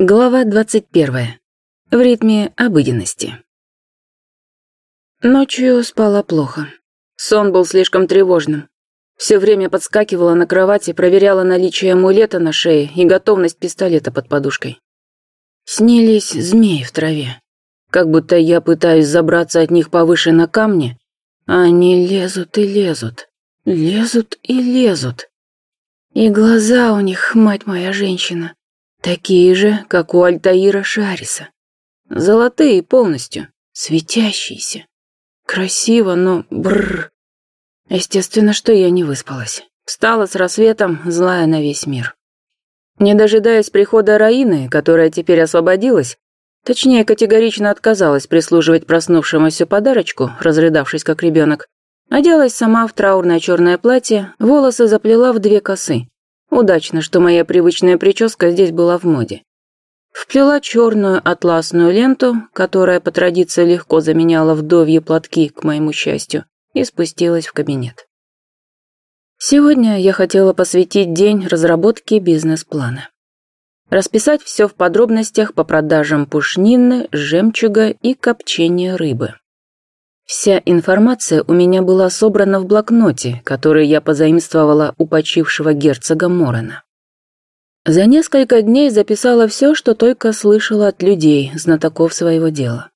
Глава 21. В ритме обыденности. Ночью спала плохо. Сон был слишком тревожным. Все время подскакивала на кровати, проверяла наличие амулета на шее и готовность пистолета под подушкой. Снились змеи в траве. Как будто я пытаюсь забраться от них повыше на камни, а они лезут и лезут, лезут и лезут. И глаза у них, мать моя женщина, Такие же, как у Альтаира Шариса. Золотые полностью, светящиеся. Красиво, но бррр. Естественно, что я не выспалась. Встала с рассветом, злая на весь мир. Не дожидаясь прихода Раины, которая теперь освободилась, точнее, категорично отказалась прислуживать проснувшемуся подарочку, разрыдавшись как ребенок, оделась сама в траурное черное платье, волосы заплела в две косы, Удачно, что моя привычная прическа здесь была в моде. Вплела черную атласную ленту, которая по традиции легко заменяла вдовьи платки, к моему счастью, и спустилась в кабинет. Сегодня я хотела посвятить день разработке бизнес-плана. Расписать все в подробностях по продажам пушнины, жемчуга и копчения рыбы. Вся информация у меня была собрана в блокноте, который я позаимствовала у почившего герцога Морона. За несколько дней записала все, что только слышала от людей, знатоков своего дела.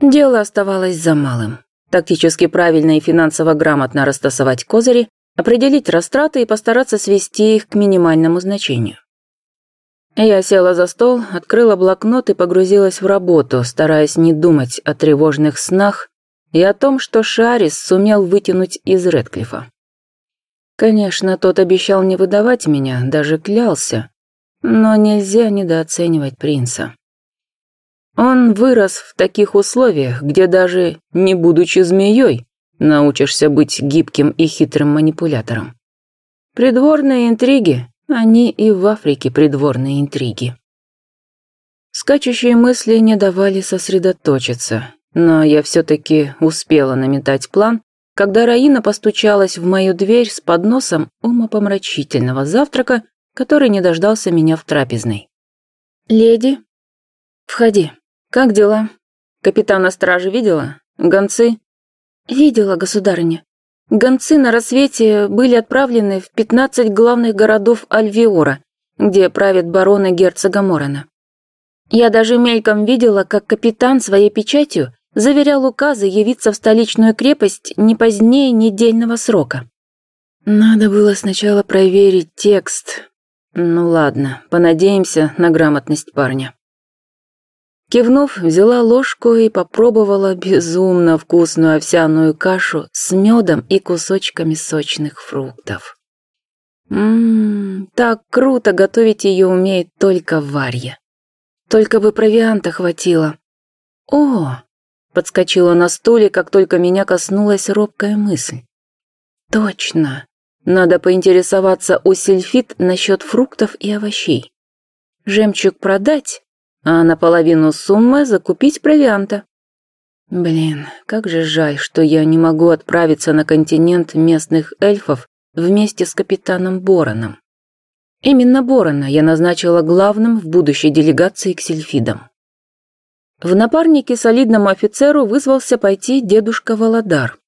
Дело оставалось за малым. Тактически правильно и финансово грамотно растасовать козыри, определить растраты и постараться свести их к минимальному значению. Я села за стол, открыла блокнот и погрузилась в работу, стараясь не думать о тревожных снах и о том, что Шарис сумел вытянуть из Редклифа. Конечно, тот обещал не выдавать меня, даже клялся, но нельзя недооценивать принца. Он вырос в таких условиях, где даже не будучи змеей, научишься быть гибким и хитрым манипулятором. Придворные интриги, они и в Африке придворные интриги. Скачущие мысли не давали сосредоточиться, но я все-таки успела наметать план, когда Раина постучалась в мою дверь с подносом умопомрачительного завтрака, который не дождался меня в трапезной. «Леди?» «Входи. Как дела? Капитана стражи видела? Гонцы?» «Видела, государыня. Гонцы на рассвете были отправлены в пятнадцать главных городов Альвиора, где правят бароны герцога Морона. Я даже мельком видела, как капитан своей печатью заверял указы явиться в столичную крепость не позднее недельного срока. Надо было сначала проверить текст. Ну ладно, понадеемся на грамотность парня. Кивнув, взяла ложку и попробовала безумно вкусную овсяную кашу с медом и кусочками сочных фруктов. Ммм, так круто готовить ее умеет только Варья. Только бы провианта хватило. О, Подскочила на стуле, как только меня коснулась робкая мысль. Точно. Надо поинтересоваться у Сильфит насчет фруктов и овощей. Жемчуг продать, а наполовину суммы закупить провианта. Блин, как же жаль, что я не могу отправиться на континент местных эльфов вместе с капитаном Бороном. Именно Борона я назначила главным в будущей делегации к сельфидам. В напарнике солидному офицеру вызвался пойти дедушка Володар.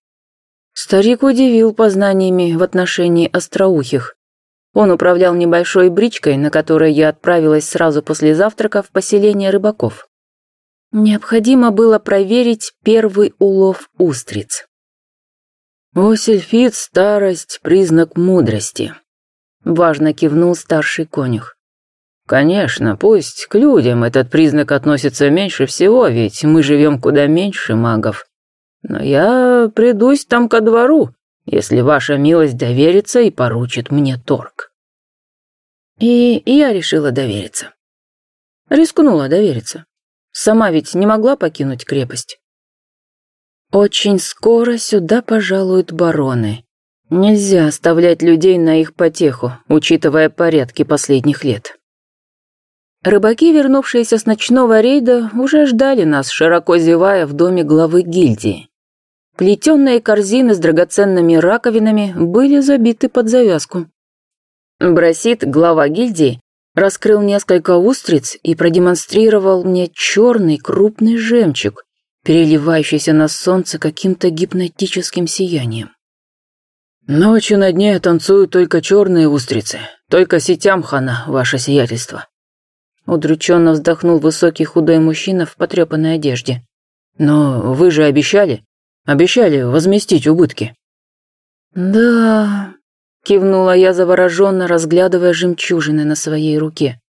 Старик удивил познаниями в отношении остроухих. Он управлял небольшой бричкой, на которой я отправилась сразу после завтрака в поселение рыбаков. Необходимо было проверить первый улов устриц. «Осельфит – старость – признак мудрости», – важно кивнул старший конюх. Конечно, пусть к людям этот признак относится меньше всего, ведь мы живем куда меньше магов. Но я придусь там ко двору, если ваша милость доверится и поручит мне торг. И я решила довериться. Рискнула довериться. Сама ведь не могла покинуть крепость. Очень скоро сюда пожалуют бароны. Нельзя оставлять людей на их потеху, учитывая порядки последних лет. Рыбаки, вернувшиеся с ночного рейда, уже ждали нас, широко зевая в доме главы гильдии. Плетенные корзины с драгоценными раковинами были забиты под завязку. Брасит, глава гильдии, раскрыл несколько устриц и продемонстрировал мне черный крупный жемчуг, переливающийся на солнце каким-то гипнотическим сиянием. «Ночью на дне танцуют только черные устрицы, только сетям хана, ваше сиятельство». Удрученно вздохнул высокий худой мужчина в потрепанной одежде. «Но вы же обещали, обещали возместить убытки». «Да...» — кивнула я завороженно, разглядывая жемчужины на своей руке.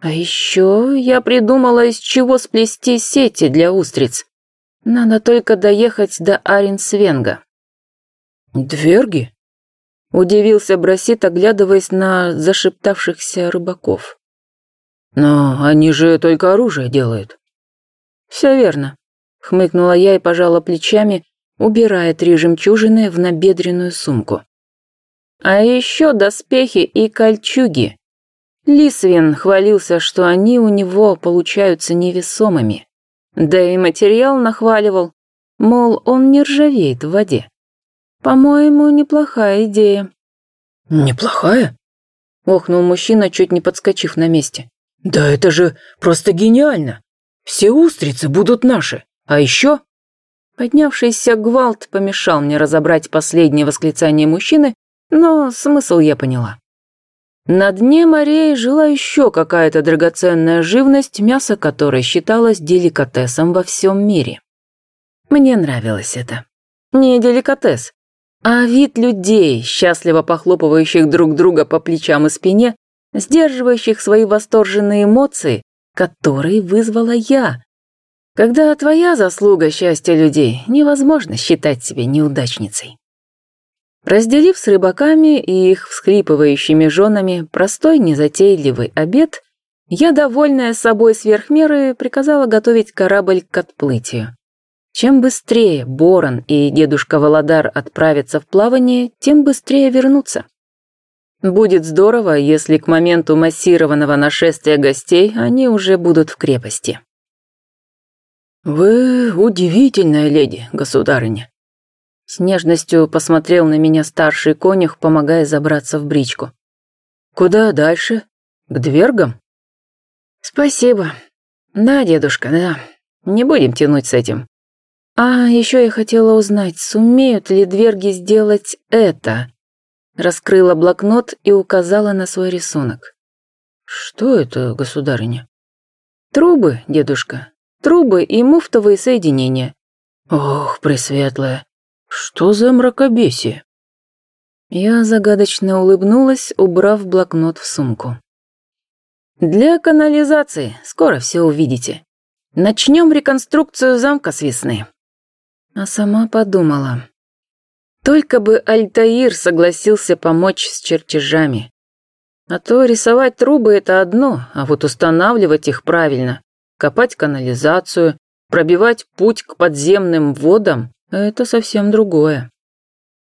«А еще я придумала, из чего сплести сети для устриц. Надо только доехать до Аренсвенга». «Дверги?» — удивился Брасит, оглядываясь на зашептавшихся рыбаков. «Но они же только оружие делают». «Все верно», — хмыкнула я и пожала плечами, убирая три жемчужины в набедренную сумку. А еще доспехи и кольчуги. Лисвин хвалился, что они у него получаются невесомыми. Да и материал нахваливал, мол, он не ржавеет в воде. По-моему, неплохая идея. Неплохая? Охнул мужчина, чуть не подскочив на месте. Да это же просто гениально. Все устрицы будут наши. А еще Поднявшийся гвалт помешал мне разобрать последнее восклицание мужчины, но смысл я поняла. На дне морей жила еще какая-то драгоценная живность, мясо которой считалось деликатесом во всем мире. Мне нравилось это. Не деликатес, а вид людей, счастливо похлопывающих друг друга по плечам и спине, сдерживающих свои восторженные эмоции, которые вызвала я, когда твоя заслуга счастья людей, невозможно считать себя неудачницей. Разделив с рыбаками и их всхлипывающими женами простой незатейливый обед, я, довольная собой сверх меры, приказала готовить корабль к отплытию. Чем быстрее Борон и дедушка Володар отправятся в плавание, тем быстрее вернутся. Будет здорово, если к моменту массированного нашествия гостей они уже будут в крепости. «Вы удивительная леди, государыня!» С нежностью посмотрел на меня старший конюх, помогая забраться в бричку. «Куда дальше? К двергам?» «Спасибо. Да, дедушка, да. Не будем тянуть с этим. А еще я хотела узнать, сумеют ли дверги сделать это?» Раскрыла блокнот и указала на свой рисунок. «Что это, государыня?» «Трубы, дедушка трубы и муфтовые соединения. Ох, пресветлая, что за мракобесие? Я загадочно улыбнулась, убрав блокнот в сумку. Для канализации, скоро все увидите. Начнем реконструкцию замка с весны. А сама подумала. Только бы Альтаир согласился помочь с чертежами. А то рисовать трубы – это одно, а вот устанавливать их правильно копать канализацию, пробивать путь к подземным водам – это совсем другое.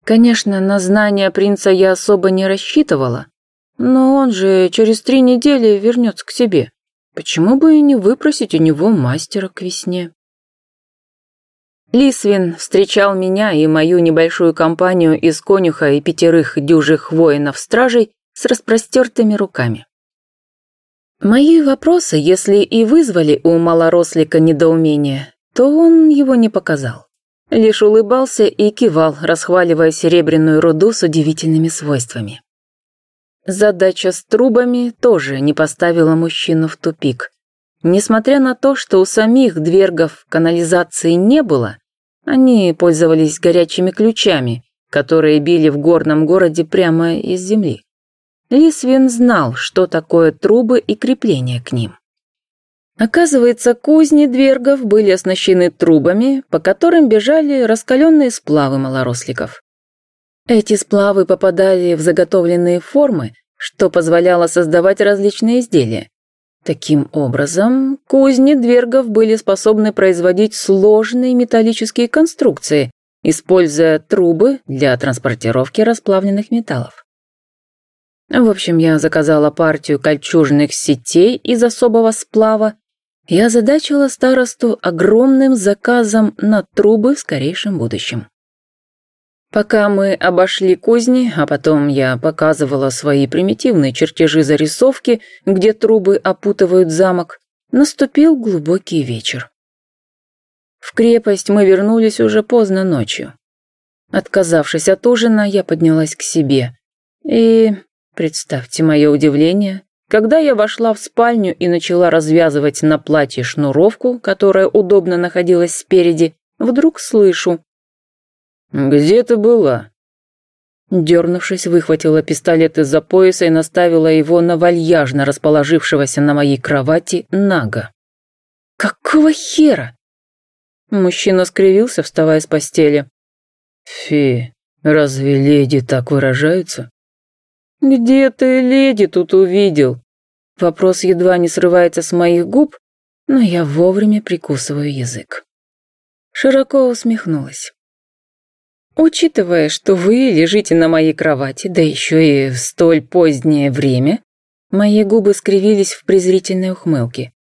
Конечно, на знания принца я особо не рассчитывала, но он же через три недели вернется к себе. Почему бы и не выпросить у него мастера к весне? Лисвин встречал меня и мою небольшую компанию из конюха и пятерых дюжих воинов-стражей с распростертыми руками. Мои вопросы, если и вызвали у малорослика недоумение, то он его не показал. Лишь улыбался и кивал, расхваливая серебряную руду с удивительными свойствами. Задача с трубами тоже не поставила мужчину в тупик. Несмотря на то, что у самих двергов канализации не было, они пользовались горячими ключами, которые били в горном городе прямо из земли. Лисвин знал, что такое трубы и крепления к ним. Оказывается, кузни двергов были оснащены трубами, по которым бежали раскаленные сплавы малоросликов. Эти сплавы попадали в заготовленные формы, что позволяло создавать различные изделия. Таким образом, кузни двергов были способны производить сложные металлические конструкции, используя трубы для транспортировки расплавленных металлов. В общем, я заказала партию кольчужных сетей из особого сплава и озадачила старосту огромным заказом на трубы в скорейшем будущем. Пока мы обошли кузни, а потом я показывала свои примитивные чертежи зарисовки, где трубы опутывают замок, наступил глубокий вечер. В крепость мы вернулись уже поздно ночью. Отказавшись от ужина, я поднялась к себе. И, представьте мое удивление, когда я вошла в спальню и начала развязывать на платье шнуровку, которая удобно находилась спереди, вдруг слышу «Где ты была?» Дернувшись, выхватила пистолет из-за пояса и наставила его на вальяжно расположившегося на моей кровати Нага. «Какого хера?» Мужчина скривился, вставая с постели. «Фи, разве леди так выражаются?» «Где ты леди тут увидел?» Вопрос едва не срывается с моих губ, но я вовремя прикусываю язык. Широко усмехнулась. Учитывая, что вы лежите на моей кровати, да еще и в столь позднее время, мои губы скривились в презрительной ухмылке.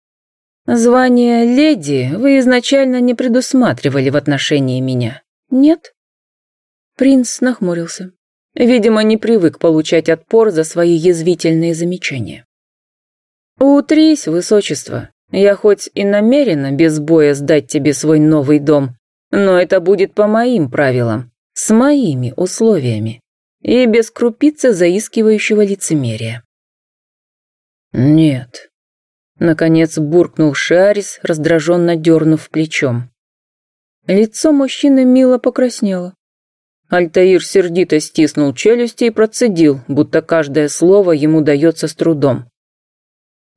Звание леди вы изначально не предусматривали в отношении меня, нет? Принц нахмурился. Видимо, не привык получать отпор за свои язвительные замечания. «Утрись, высочество. Я хоть и намерена без боя сдать тебе свой новый дом, но это будет по моим правилам, с моими условиями и без крупицы заискивающего лицемерия. «Нет», — наконец буркнул Шарис, раздраженно дернув плечом. Лицо мужчины мило покраснело. Альтаир сердито стиснул челюсти и процедил, будто каждое слово ему дается с трудом.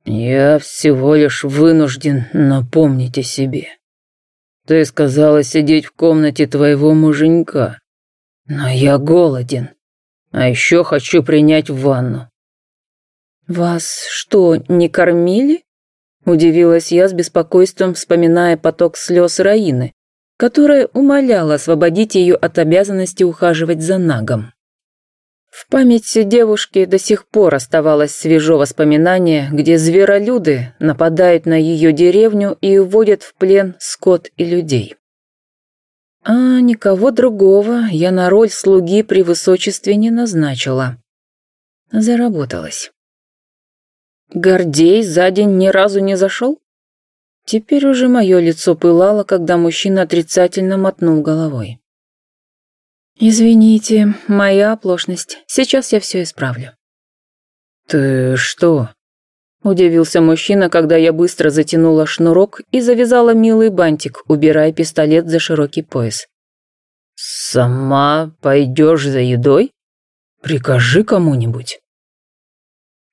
«Я всего лишь вынужден напомнить о себе. Ты сказала сидеть в комнате твоего муженька. Но я голоден. А еще хочу принять ванну. Вас что, не кормили? Удивилась я с беспокойством, вспоминая поток слез Раины, которая умоляла освободить ее от обязанности ухаживать за Нагом. В памяти девушки до сих пор оставалось свежо воспоминание, где зверолюды нападают на ее деревню и уводят в плен скот и людей. А никого другого я на роль слуги при высочестве не назначила. Заработалась. Гордей за день ни разу не зашел? Теперь уже мое лицо пылало, когда мужчина отрицательно мотнул головой. «Извините, моя оплошность. Сейчас я все исправлю». «Ты что?» Удивился мужчина, когда я быстро затянула шнурок и завязала милый бантик, убирая пистолет за широкий пояс. «Сама пойдешь за едой? Прикажи кому-нибудь».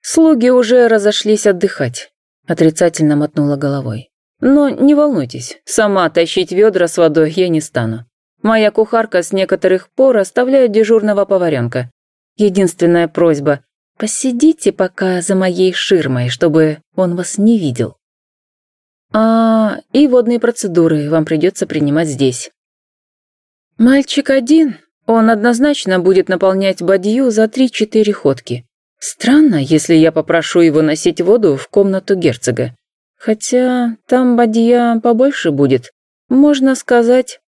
«Слуги уже разошлись отдыхать», — отрицательно мотнула головой. «Но не волнуйтесь, сама тащить ведра с водой я не стану. Моя кухарка с некоторых пор оставляет дежурного поваренка. Единственная просьба Посидите пока за моей ширмой, чтобы он вас не видел. А, и водные процедуры вам придется принимать здесь. Мальчик один, он однозначно будет наполнять бадью за три-четыре ходки. Странно, если я попрошу его носить воду в комнату герцога. Хотя там бадья побольше будет. Можно сказать...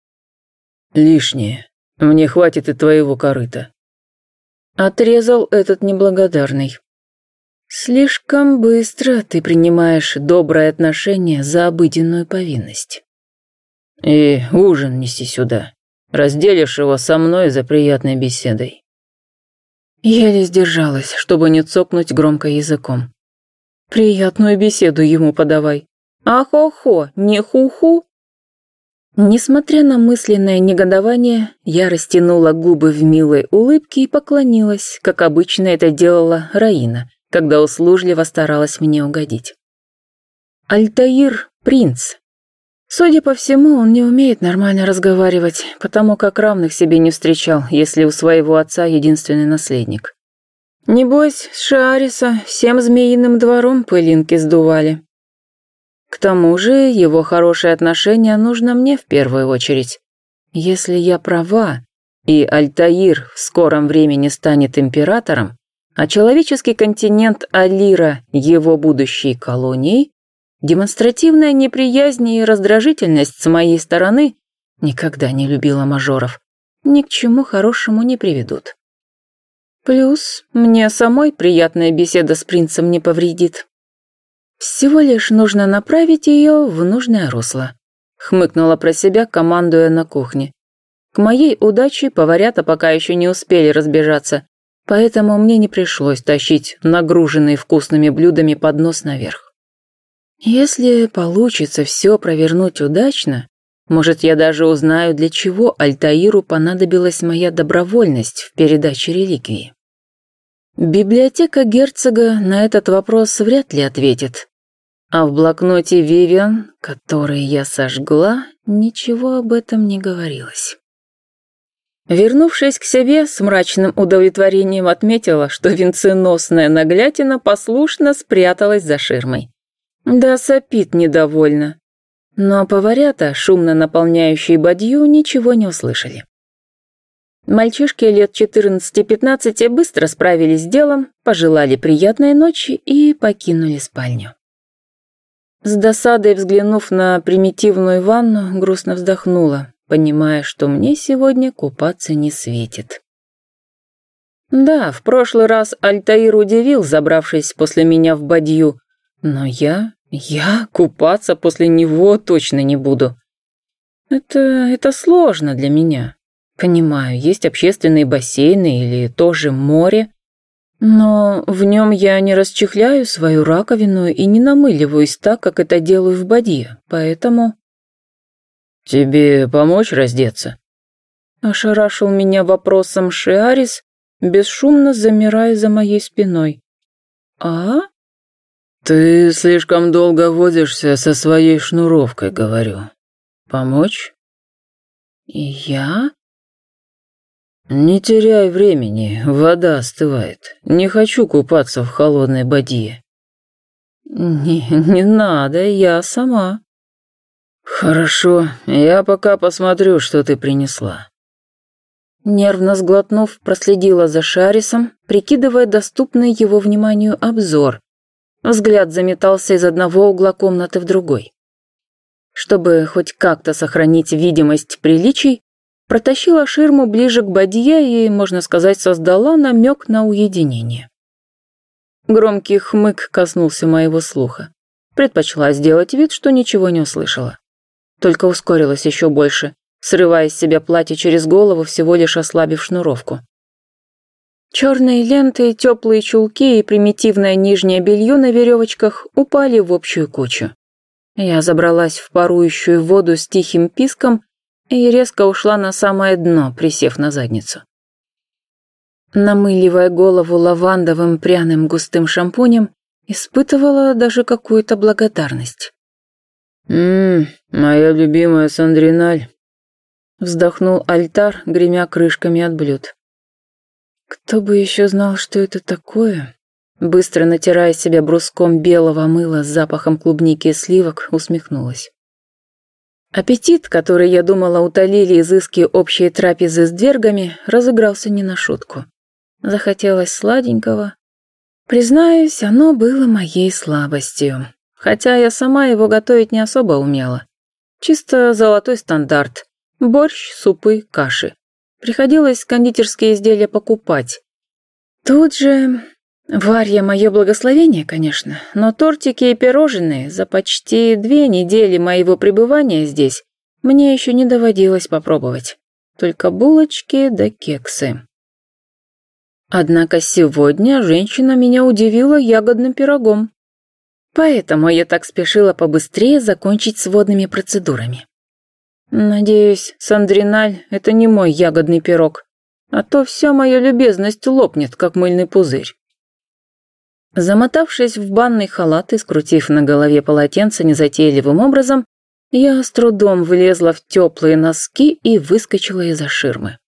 Лишнее. Мне хватит и твоего корыта. Отрезал этот неблагодарный. Слишком быстро ты принимаешь доброе отношение за обыденную повинность. И ужин неси сюда. Разделишь его со мной за приятной беседой. Еле сдержалась, чтобы не цокнуть громко языком. Приятную беседу ему подавай. Ахо-хо, не ху-ху. Несмотря на мысленное негодование, я растянула губы в милой улыбке и поклонилась, как обычно это делала Раина, когда услужливо старалась мне угодить. Альтаир – принц. Судя по всему, он не умеет нормально разговаривать, потому как равных себе не встречал, если у своего отца единственный наследник. Небось, с Шаариса всем змеиным двором пылинки сдували. К тому же его хорошее отношение нужно мне в первую очередь. Если я права, и Альтаир в скором времени станет императором, а человеческий континент Алира его будущей колонией, демонстративная неприязнь и раздражительность с моей стороны никогда не любила мажоров. ни к чему хорошему не приведут. Плюс мне самой приятная беседа с принцем не повредит. Всего лишь нужно направить ее в нужное русло. Хмыкнула про себя, командуя на кухне. К моей удаче поварята пока еще не успели разбежаться, поэтому мне не пришлось тащить нагруженный вкусными блюдами поднос наверх. Если получится все провернуть удачно, может, я даже узнаю, для чего Альтаиру понадобилась моя добровольность в передаче реликвии. Библиотека герцога на этот вопрос вряд ли ответит. А в блокноте Вивиан, который я сожгла, ничего об этом не говорилось. Вернувшись к себе, с мрачным удовлетворением отметила, что венценосная наглятина послушно спряталась за ширмой. Да сопит недовольно. Но поварята, шумно наполняющие бадью, ничего не услышали. Мальчишки лет 14-15 быстро справились с делом, пожелали приятной ночи и покинули спальню. С досадой взглянув на примитивную ванну, грустно вздохнула понимая, что мне сегодня купаться не светит. Да, в прошлый раз Альтаир удивил, забравшись после меня в бадью, но я, я купаться после него точно не буду. Это, это сложно для меня. Понимаю, есть общественные бассейны или тоже море, но в нем я не расчехляю свою раковину и не намыливаюсь так, как это делаю в бадье, поэтому... «Тебе помочь раздеться?» Ошарашил меня вопросом Шиарис, бесшумно замирая за моей спиной. «А?» «Ты слишком долго водишься со своей шнуровкой, говорю. Помочь?» «Я?» «Не теряй времени, вода остывает. Не хочу купаться в холодной бадье». «Не, не надо, я сама». «Хорошо, я пока посмотрю, что ты принесла». Нервно сглотнув, проследила за Шарисом, прикидывая доступный его вниманию обзор. Взгляд заметался из одного угла комнаты в другой. Чтобы хоть как-то сохранить видимость приличий, протащила ширму ближе к бадье и, можно сказать, создала намек на уединение. Громкий хмык коснулся моего слуха. Предпочла сделать вид, что ничего не услышала только ускорилась еще больше, срывая с себя платье через голову, всего лишь ослабив шнуровку. Черные ленты, теплые чулки и примитивное нижнее белье на веревочках упали в общую кучу. Я забралась в парующую воду с тихим писком и резко ушла на самое дно, присев на задницу. Намыливая голову лавандовым пряным густым шампунем, испытывала даже какую-то благодарность. «Ммм, моя любимая Сандриналь», — вздохнул альтар, гремя крышками от блюд. «Кто бы еще знал, что это такое?» Быстро натирая себя бруском белого мыла с запахом клубники и сливок, усмехнулась. Аппетит, который, я думала, утолили изыски общей трапезы с двергами, разыгрался не на шутку. Захотелось сладенького. Признаюсь, оно было моей слабостью хотя я сама его готовить не особо умела. Чисто золотой стандарт. Борщ, супы, каши. Приходилось кондитерские изделия покупать. Тут же... Варья мое благословение, конечно, но тортики и пирожные за почти две недели моего пребывания здесь мне еще не доводилось попробовать. Только булочки да кексы. Однако сегодня женщина меня удивила ягодным пирогом. Поэтому я так спешила побыстрее закончить с водными процедурами. Надеюсь, Сандриналь — это не мой ягодный пирог, а то вся моя любезность лопнет, как мыльный пузырь. Замотавшись в банный халат и скрутив на голове полотенце незатейливым образом, я с трудом влезла в теплые носки и выскочила из-за ширмы.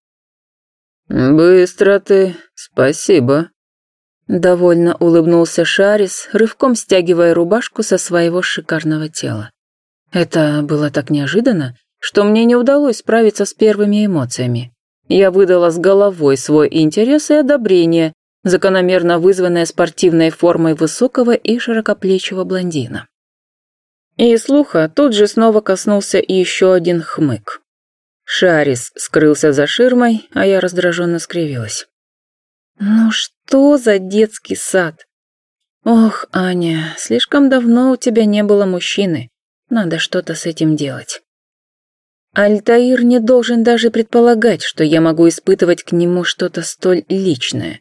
«Быстро ты, спасибо», Довольно улыбнулся Шарис, рывком стягивая рубашку со своего шикарного тела. Это было так неожиданно, что мне не удалось справиться с первыми эмоциями. Я выдала с головой свой интерес и одобрение, закономерно вызванное спортивной формой высокого и широкоплечего блондина. И слуха тут же снова коснулся еще один хмык. Шарис скрылся за ширмой, а я раздраженно скривилась. «Ну что за детский сад? Ох, Аня, слишком давно у тебя не было мужчины. Надо что-то с этим делать». Альтаир не должен даже предполагать, что я могу испытывать к нему что-то столь личное.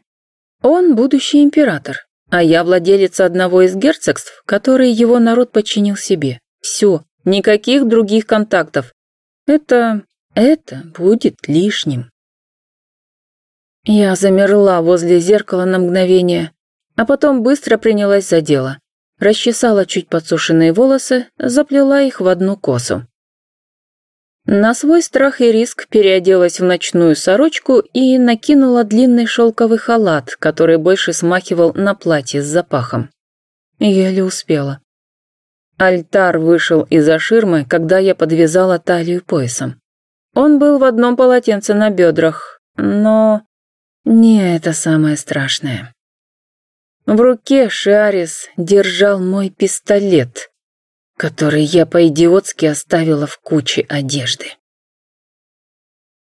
Он будущий император, а я владелица одного из герцогств, которые его народ подчинил себе. Все, никаких других контактов. Это это будет лишним. Я замерла возле зеркала на мгновение, а потом быстро принялась за дело. Расчесала чуть подсушенные волосы, заплела их в одну косу. На свой страх и риск переоделась в ночную сорочку и накинула длинный шелковый халат, который больше смахивал на платье с запахом. Еле успела. Альтар вышел из-за ширмы, когда я подвязала талию поясом. Он был в одном полотенце на бедрах, но не это самое страшное. В руке Шарис держал мой пистолет, который я по-идиотски оставила в куче одежды.